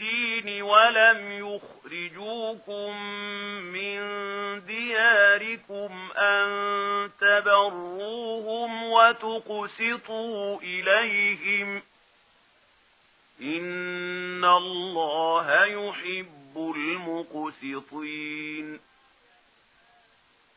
الدين ولم يخرجوكم من دياركم أن تبروهم وتقسطوا إليهم إن الله يحب المقسطين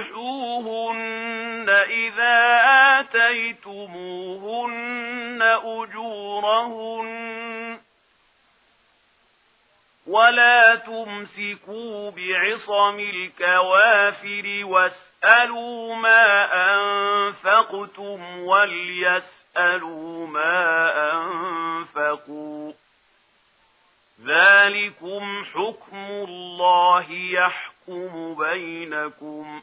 فَانكِحُوهُنَّ إِذَا آتَيْتُمُوهُنَّ أُجُورَهُنَّ وَلَا تُمْسِكُوا بِعِصَمِ الْكَوَافِرِ وَاسْأَلُوا مَا أَنفَقْتُمْ وَلْيَسْأَلُوا مَا أَنفَقُوا ذَلِكُمْ حُكْمُ اللَّهِ يَحْكُمُ بَيْنَكُمْ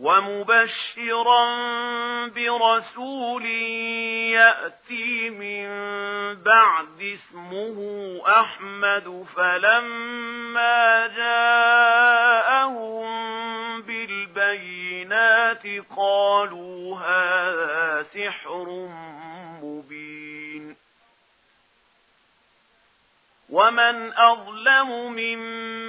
ومبشرا برسول يأتي من بعد اسمه أحمد فلما جاءهم بالبينات قالوا هذا سحر مبين. ومن أظلم ممن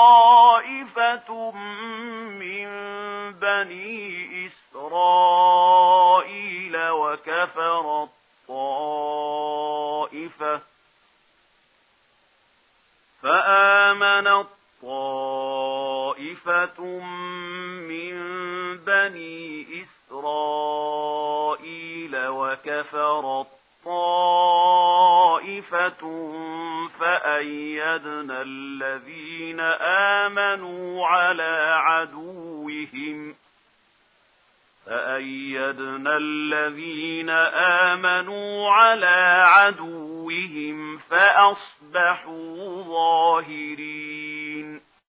طائفة من بني إسرائيل وكفر الطائفة فآمن الطائفة من بني إسرائيل وكفر الطائفة فأيدنا الذين آمنوا على عدوهم. فأيدنا الذين آمنوا على عدوهم فأصبحوا ظاهرين.